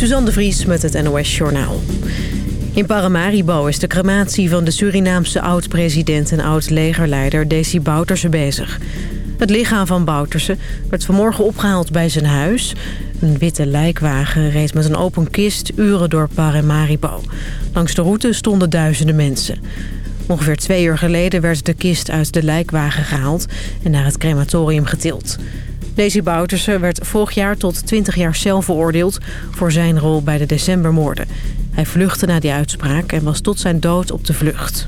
Suzanne de Vries met het NOS Journaal. In Paramaribo is de crematie van de Surinaamse oud-president en oud-legerleider Desi Bouterse bezig. Het lichaam van Bouterse werd vanmorgen opgehaald bij zijn huis. Een witte lijkwagen reed met een open kist uren door Paramaribo. Langs de route stonden duizenden mensen. Ongeveer twee uur geleden werd de kist uit de lijkwagen gehaald en naar het crematorium getild. Desi Bouterse werd vorig jaar tot 20 jaar cel veroordeeld voor zijn rol bij de decembermoorden. Hij vluchtte na die uitspraak en was tot zijn dood op de vlucht.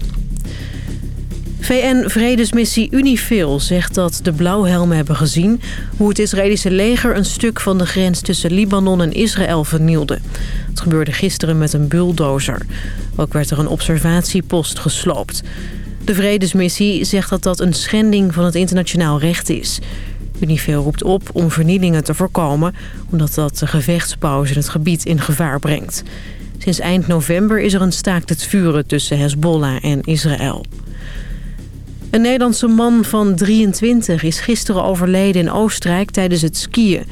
VN-vredesmissie UNIFIL zegt dat de blauwhelmen hebben gezien... hoe het Israëlische leger een stuk van de grens tussen Libanon en Israël vernielde. Het gebeurde gisteren met een bulldozer. Ook werd er een observatiepost gesloopt. De vredesmissie zegt dat dat een schending van het internationaal recht is. UNIFIL roept op om vernielingen te voorkomen... omdat dat de gevechtspauze in het gebied in gevaar brengt. Sinds eind november is er een staakt het vuren tussen Hezbollah en Israël. Een Nederlandse man van 23 is gisteren overleden in Oostenrijk tijdens het skiën.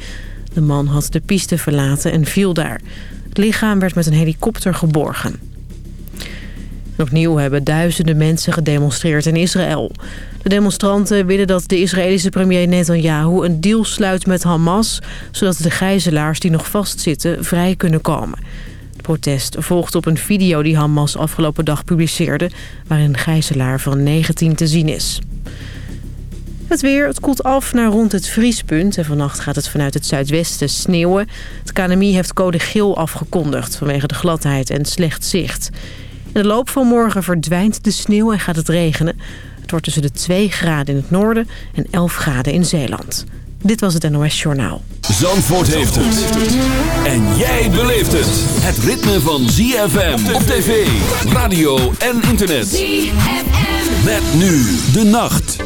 De man had de piste verlaten en viel daar. Het lichaam werd met een helikopter geborgen. Opnieuw hebben duizenden mensen gedemonstreerd in Israël. De demonstranten willen dat de Israëlische premier Netanyahu een deal sluit met Hamas... zodat de gijzelaars die nog vastzitten vrij kunnen komen. Het protest volgt op een video die Hamas afgelopen dag publiceerde... waarin een gijzelaar van 19 te zien is. Het weer, het koelt af naar rond het vriespunt... en vannacht gaat het vanuit het zuidwesten sneeuwen. Het KNMI heeft code geel afgekondigd vanwege de gladheid en slecht zicht. In de loop van morgen verdwijnt de sneeuw en gaat het regenen. Het wordt tussen de 2 graden in het noorden en 11 graden in Zeeland. Dit was het NOS Journaal. Zandvoort heeft het. En jij beleeft het. Het ritme van ZFM op tv, radio en internet. ZFM. Met nu de nacht.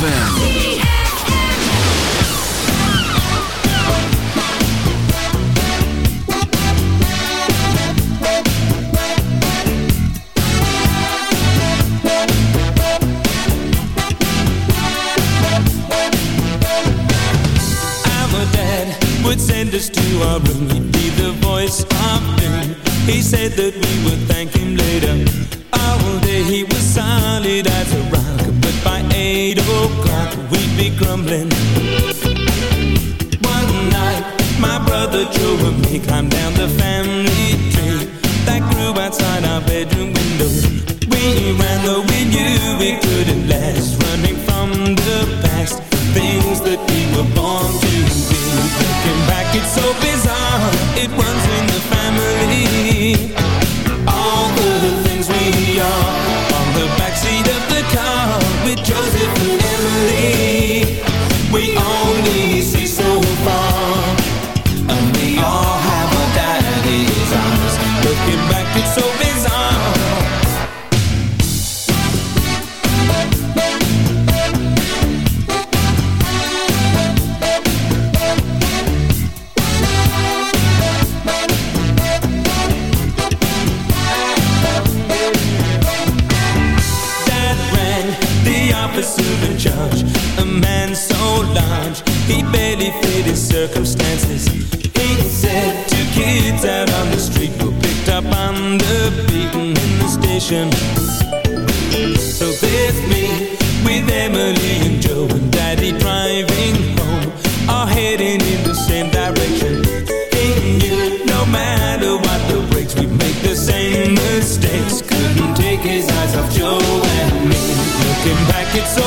ZFM. heading in the same direction. In you, no matter what the breaks, we make the same mistakes. Couldn't take his eyes off Joe and me. Looking back, it's so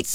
Netflix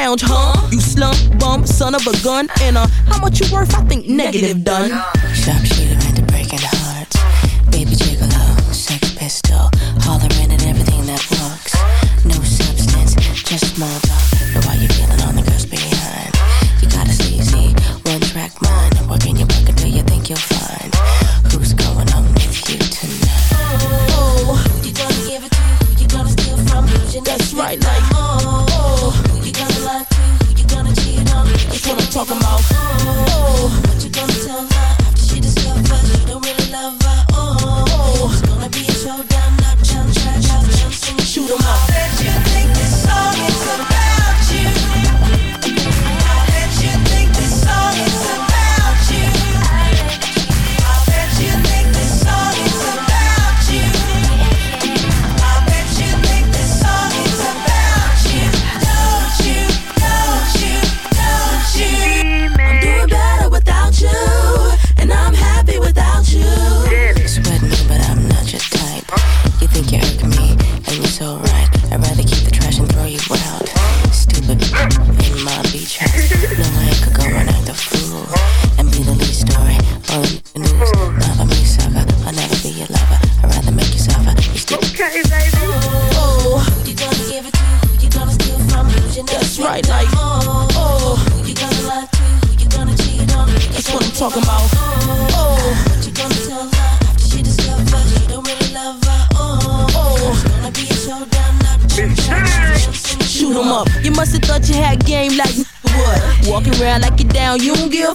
lounge, huh? You slump bum, son of a gun, and uh, how much you worth? I think negative done. Sharpshooter breaking hearts. Baby You had game like what? Walking around like you down, you don't give.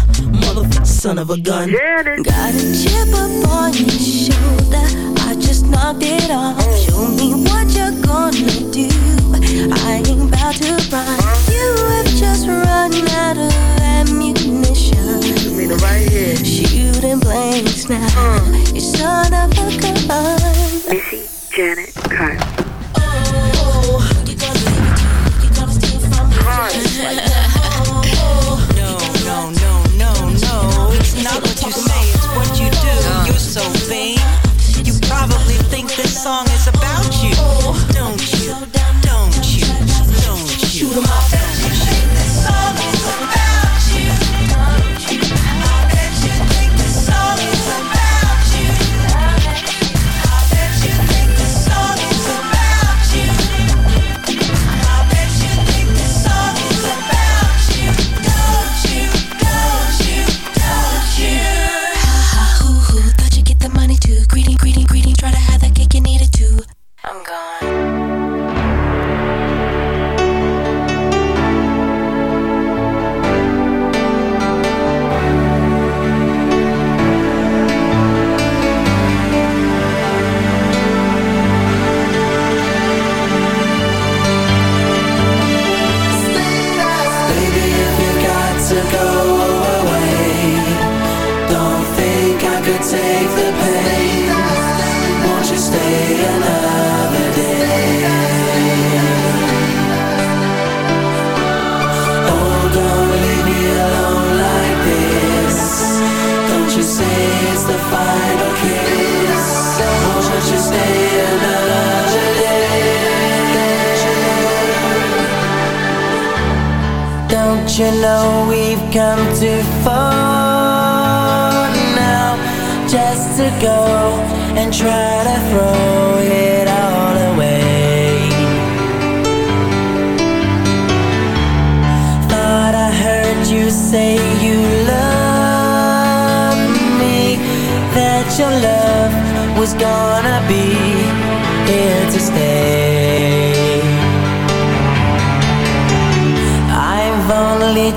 motherfucker, son of a gun. Got a chip up on your shoulder. I just knocked it off. Show me what you're gonna do. I ain't about to run. You have just run out of ammunition. Shooting blanks now. You son of a gun. Missy Janet Carter. Oh, you gonna leave it to? You gonna steal from me? Song is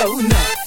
Funky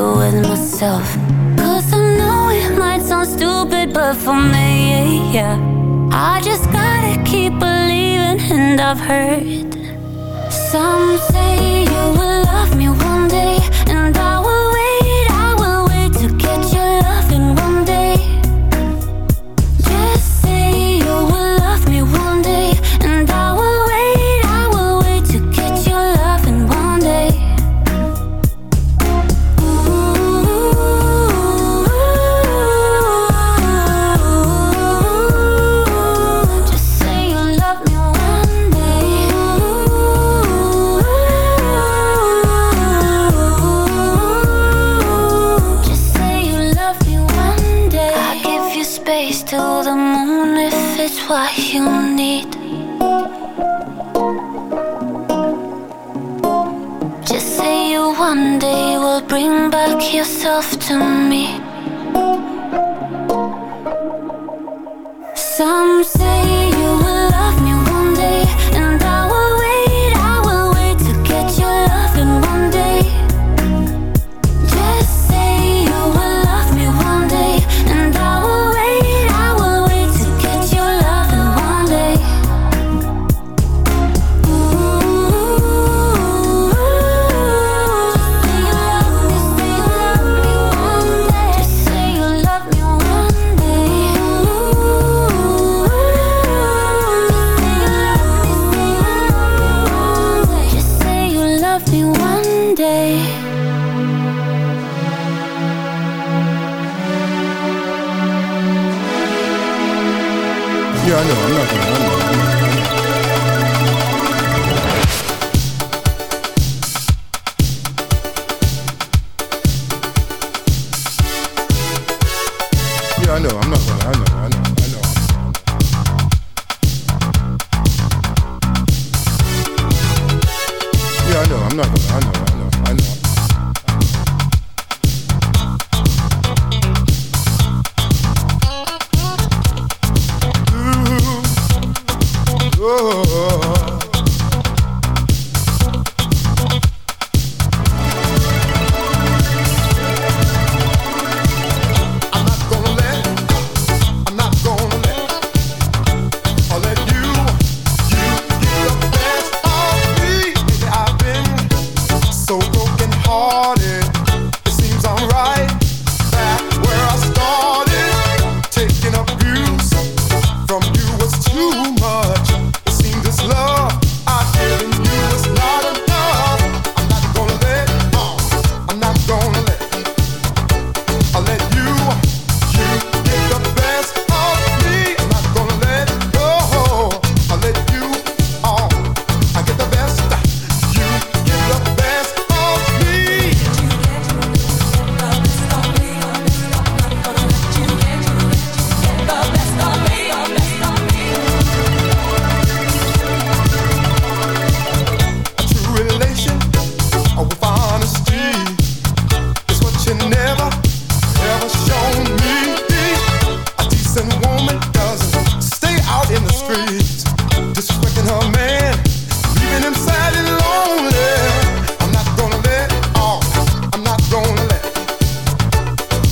do with myself. Cause I know it might sound stupid But for me, yeah. I just gotta keep believing And I've heard Some say you will love me one day And I will Bring back yourself to me. Some say.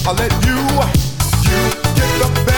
I'll let you, you get the best.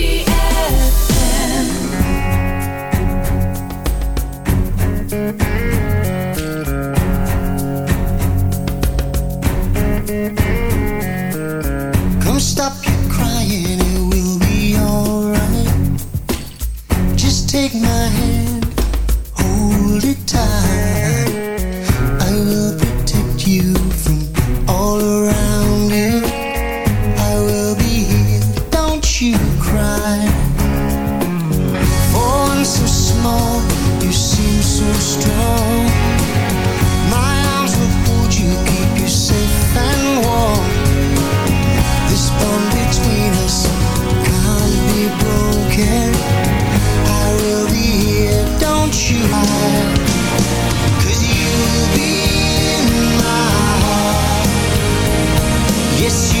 Yes, you'll